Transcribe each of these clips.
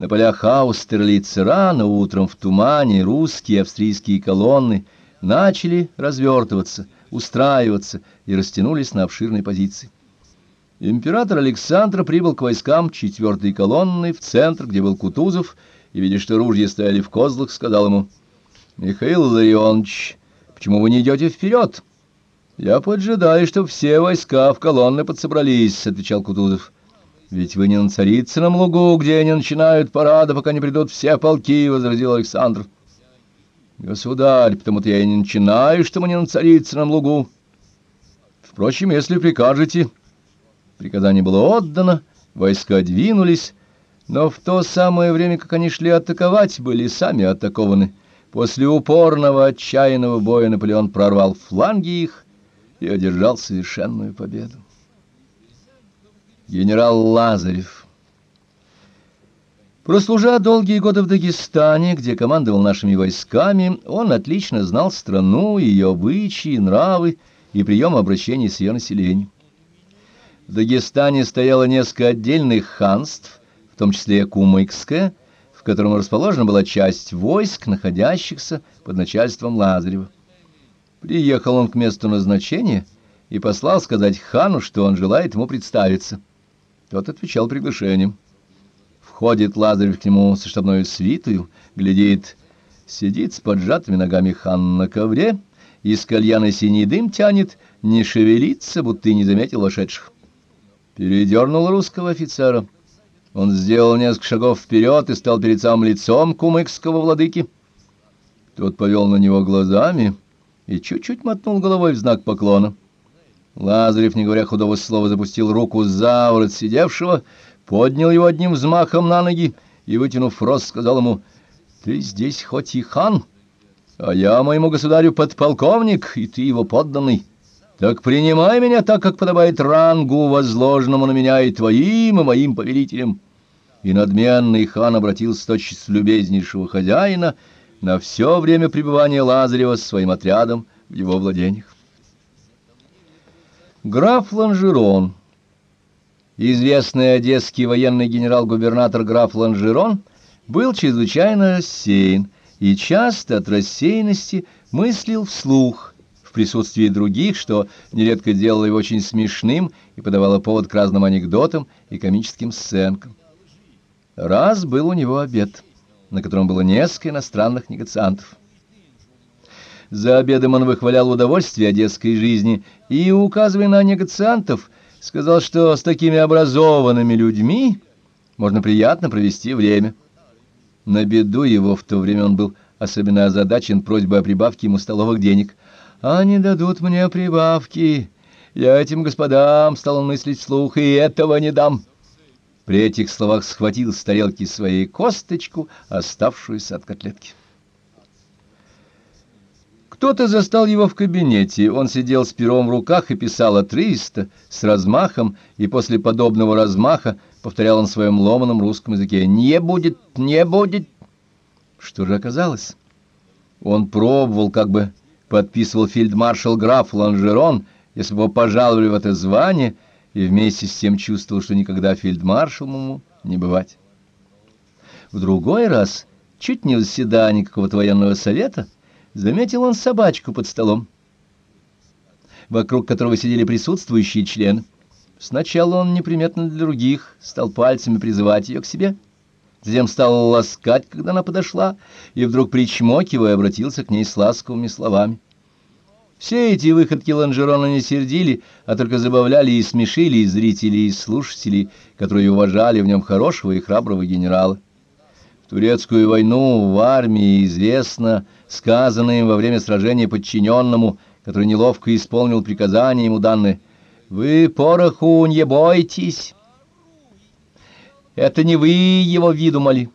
На полях Аустерлица рано утром в тумане русские и австрийские колонны начали развертываться, устраиваться и растянулись на обширной позиции. Император Александр прибыл к войскам четвертой колонны в центр, где был Кутузов, и, видя, что ружья стояли в козлах, сказал ему, «Михаил Ларионович, почему вы не идете вперед?» «Я поджидаю, чтобы все войска в колонны подсобрались», — отвечал Кутузов. «Ведь вы не на Царицыном лугу, где они начинают парады, пока не придут все полки», — возразил Александр. «Государь, потому-то я и не начинаю, что мы не на Царицыном лугу. Впрочем, если прикажете...» Приказание было отдано, войска двинулись, но в то самое время, как они шли атаковать, были сами атакованы. После упорного, отчаянного боя Наполеон прорвал фланги их и одержал совершенную победу. Генерал Лазарев Прослужа долгие годы в Дагестане, где командовал нашими войсками, он отлично знал страну, ее обычаи, нравы и прием обращений с ее населением. В Дагестане стояло несколько отдельных ханств, в том числе Кумыкское, в котором расположена была часть войск, находящихся под начальством Лазарева. Приехал он к месту назначения и послал сказать хану, что он желает ему представиться. Тот отвечал приглашением. Входит Лазарев к нему со штабной свитою, глядит, сидит с поджатыми ногами хан на ковре, из кальяна синий дым тянет, не шевелится, будто и не заметил вошедших. Передернул русского офицера. Он сделал несколько шагов вперед и стал перед самым лицом кумыкского владыки. Тот повел на него глазами и чуть-чуть мотнул головой в знак поклона. Лазарев, не говоря худого слова, запустил руку за ворот сидевшего, поднял его одним взмахом на ноги и, вытянув рост, сказал ему, «Ты здесь хоть и хан, а я моему государю подполковник, и ты его подданный. Так принимай меня так, как подобает рангу, возложенному на меня и твоим, и моим повелителям». И надменный хан обратился тотчас любезнейшего хозяина на все время пребывания Лазарева с своим отрядом в его владениях. Граф Ланжерон, известный одесский военный генерал-губернатор граф Ланжерон, был чрезвычайно рассеян и часто от рассеянности мыслил вслух в присутствии других, что нередко делало его очень смешным и подавало повод к разным анекдотам и комическим сценкам. Раз был у него обед, на котором было несколько иностранных негациантов. За обедом он выхвалял удовольствие одесской жизни и, указывая на негациантов, сказал, что с такими образованными людьми можно приятно провести время. На беду его в то время он был особенно озадачен просьбой о прибавке ему столовых денег. «Они дадут мне прибавки. Я этим господам, — стал мыслить вслух, — и этого не дам». При этих словах схватил с тарелки своей косточку, оставшуюся от котлетки. Кто-то застал его в кабинете, он сидел с пером в руках и писал отрывисто, с размахом, и после подобного размаха повторял он в своем ломаном русском языке «Не будет, не будет». Что же оказалось? Он пробовал, как бы подписывал фельдмаршал граф Ланжерон, если бы его пожаловали в это звание, и вместе с тем чувствовал, что никогда фельдмаршалом не бывать. В другой раз, чуть не в заседании какого-то военного совета, заметил он собачку под столом, вокруг которого сидели присутствующие члены. Сначала он неприметно для других стал пальцами призывать ее к себе, затем стал ласкать, когда она подошла, и вдруг, причмокивая, обратился к ней с ласковыми словами. Все эти выходки Ланжерона не сердили, а только забавляли и смешили и зрителей, и слушателей, которые уважали в нем хорошего и храброго генерала турецкую войну в армии известно, сказанное им во время сражения подчиненному, который неловко исполнил приказание ему данное. «Вы пороху не бойтесь!» Это не вы его видумали.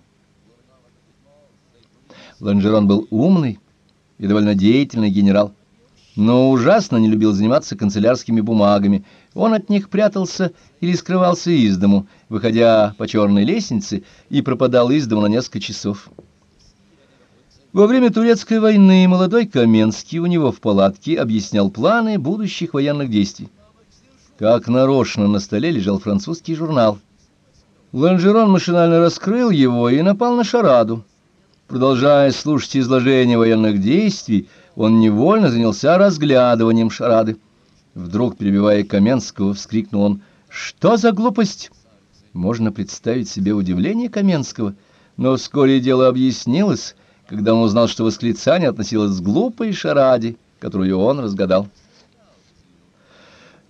Ланжерон был умный и довольно деятельный генерал но ужасно не любил заниматься канцелярскими бумагами. Он от них прятался или скрывался из дому, выходя по черной лестнице, и пропадал из дома на несколько часов. Во время турецкой войны молодой Каменский у него в палатке объяснял планы будущих военных действий. Как нарочно на столе лежал французский журнал. Ланжерон машинально раскрыл его и напал на шараду. Продолжая слушать изложение военных действий, он невольно занялся разглядыванием шарады. Вдруг, перебивая Каменского, вскрикнул он «Что за глупость?» Можно представить себе удивление Каменского, но вскоре дело объяснилось, когда он узнал, что восклицание относилось к глупой шараде, которую он разгадал.